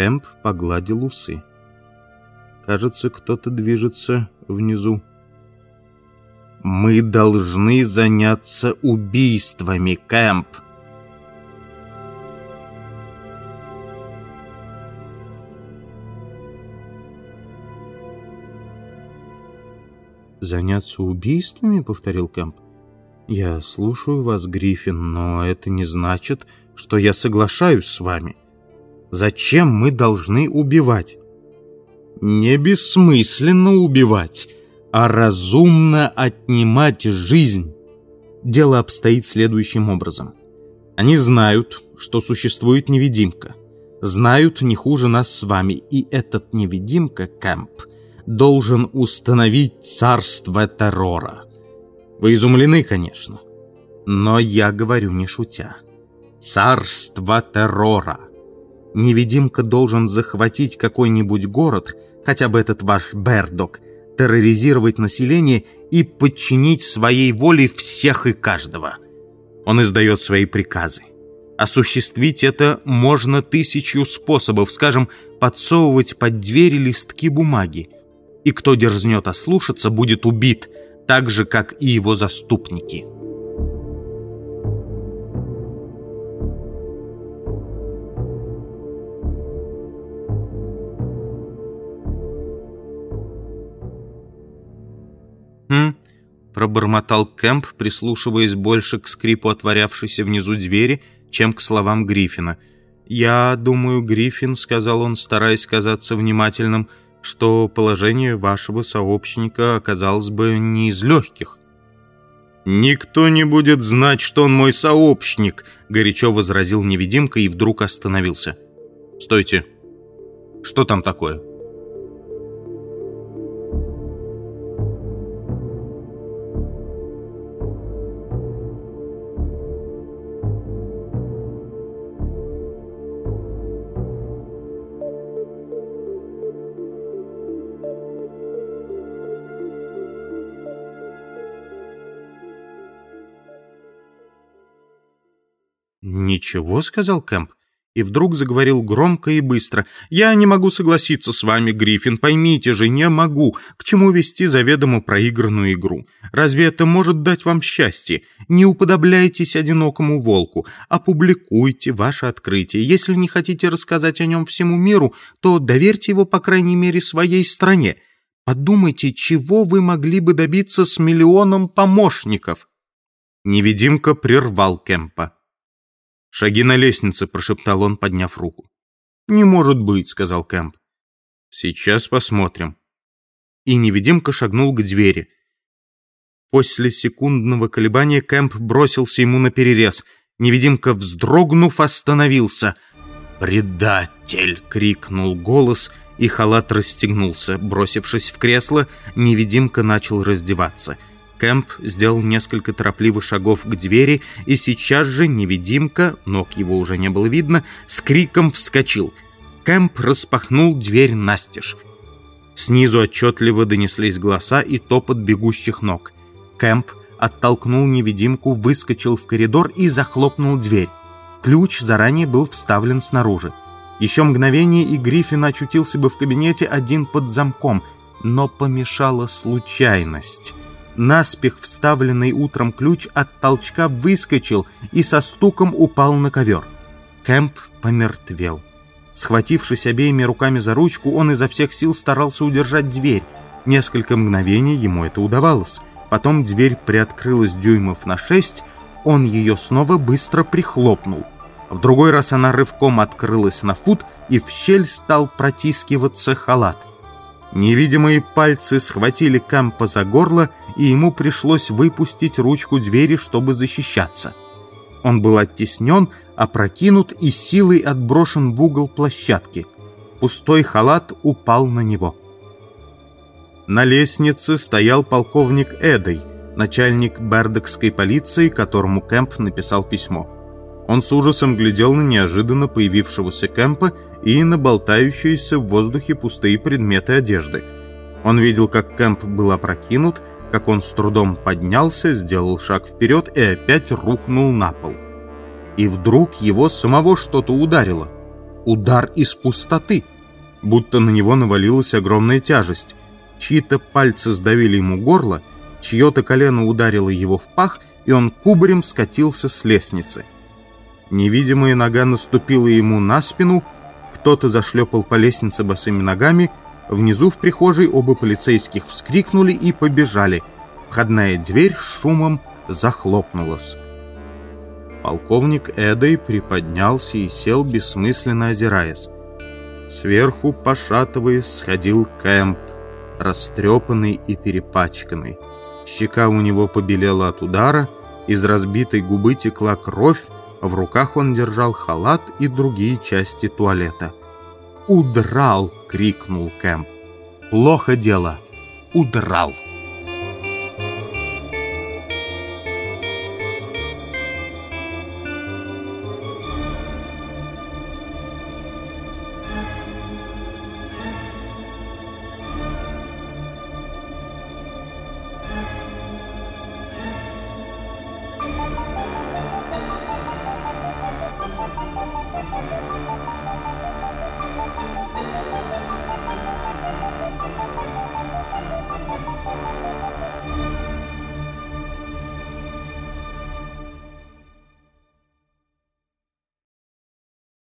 Кэмп погладил усы. Кажется, кто-то движется внизу. «Мы должны заняться убийствами, Кэмп!» «Заняться убийствами?» — повторил Кэмп. «Я слушаю вас, Гриффин, но это не значит, что я соглашаюсь с вами. Зачем мы должны убивать?» «Не бессмысленно убивать, а разумно отнимать жизнь». Дело обстоит следующим образом. Они знают, что существует невидимка. Знают не хуже нас с вами, и этот невидимка, Кэмп, должен установить царство террора. Вы изумлены, конечно. Но я говорю не шутя. Царство террора. Невидимка должен захватить какой-нибудь город, хотя бы этот ваш Бердок, терроризировать население и подчинить своей воле всех и каждого. Он издает свои приказы. Осуществить это можно тысячу способов, скажем, подсовывать под двери листки бумаги, и кто дерзнет ослушаться, будет убит, так же, как и его заступники. «Хм?» — пробормотал Кэмп, прислушиваясь больше к скрипу отворявшейся внизу двери, чем к словам Гриффина. «Я думаю, Гриффин», — сказал он, стараясь казаться внимательным, — что положение вашего сообщника оказалось бы не из легких. «Никто не будет знать, что он мой сообщник», — горячо возразил невидимка и вдруг остановился. «Стойте! Что там такое?» «Ничего», — сказал Кэмп. И вдруг заговорил громко и быстро. «Я не могу согласиться с вами, Гриффин, поймите же, не могу. К чему вести заведомо проигранную игру? Разве это может дать вам счастье? Не уподобляйтесь одинокому волку. Опубликуйте ваше открытие. Если не хотите рассказать о нем всему миру, то доверьте его, по крайней мере, своей стране. Подумайте, чего вы могли бы добиться с миллионом помощников?» Невидимка прервал Кэмпа. «Шаги на лестнице», — прошептал он, подняв руку. «Не может быть», — сказал Кэмп. «Сейчас посмотрим». И невидимка шагнул к двери. После секундного колебания Кэмп бросился ему на перерез. Невидимка, вздрогнув, остановился. «Предатель!» — крикнул голос, и халат расстегнулся. Бросившись в кресло, невидимка начал раздеваться — Кэмп сделал несколько торопливых шагов к двери, и сейчас же невидимка, ног его уже не было видно, с криком вскочил. Кэмп распахнул дверь настежь. Снизу отчетливо донеслись голоса и топот бегущих ног. Кэмп оттолкнул невидимку, выскочил в коридор и захлопнул дверь. Ключ заранее был вставлен снаружи. Еще мгновение, и Гриффин очутился бы в кабинете один под замком, но помешала случайность. Наспех вставленный утром ключ от толчка выскочил и со стуком упал на ковер. Кэмп помертвел. Схватившись обеими руками за ручку, он изо всех сил старался удержать дверь. Несколько мгновений ему это удавалось. Потом дверь приоткрылась дюймов на шесть, он ее снова быстро прихлопнул. В другой раз она рывком открылась на фут, и в щель стал протискиваться халат. Невидимые пальцы схватили Кампа за горло, и ему пришлось выпустить ручку двери, чтобы защищаться. Он был оттеснен, опрокинут и силой отброшен в угол площадки. Пустой халат упал на него. На лестнице стоял полковник Эдой, начальник бердокской полиции, которому Кэмп написал письмо. Он с ужасом глядел на неожиданно появившегося Кэмпа и на болтающиеся в воздухе пустые предметы одежды. Он видел, как Кэмп был опрокинут, как он с трудом поднялся, сделал шаг вперед и опять рухнул на пол. И вдруг его самого что-то ударило. Удар из пустоты, будто на него навалилась огромная тяжесть. Чьи-то пальцы сдавили ему горло, чье-то колено ударило его в пах, и он кубарем скатился с лестницы. Невидимая нога наступила ему на спину, кто-то зашлепал по лестнице босыми ногами, внизу в прихожей оба полицейских вскрикнули и побежали. Входная дверь с шумом захлопнулась. Полковник Эдой приподнялся и сел, бессмысленно озираясь. Сверху, пошатываясь, сходил Кэмп, растрепанный и перепачканный. Щека у него побелела от удара, из разбитой губы текла кровь, в руках он держал халат и другие части туалета. «Удрал!» — крикнул Кэмп. «Плохо дело! Удрал!»